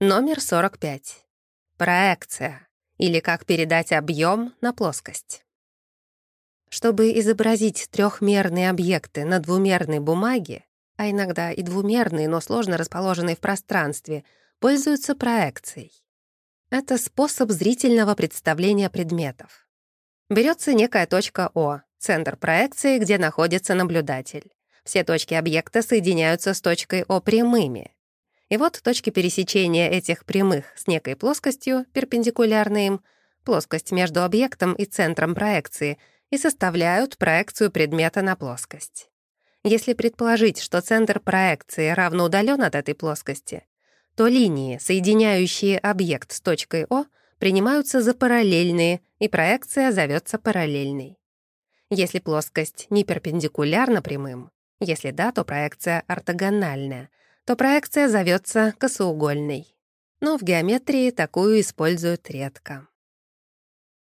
Номер 45. Проекция, или как передать объем на плоскость. Чтобы изобразить трехмерные объекты на двумерной бумаге, а иногда и двумерные, но сложно расположенные в пространстве, пользуются проекцией. Это способ зрительного представления предметов. Берется некая точка О, центр проекции, где находится наблюдатель. Все точки объекта соединяются с точкой О прямыми. И вот точки пересечения этих прямых с некой плоскостью, перпендикулярной им, плоскость между объектом и центром проекции, и составляют проекцию предмета на плоскость. Если предположить, что центр проекции равно удален от этой плоскости, то линии, соединяющие объект с точкой О, принимаются за параллельные, и проекция зовется параллельной. Если плоскость не перпендикулярна прямым, если да, то проекция ортогональная, то проекция зовется косоугольной. Но в геометрии такую используют редко.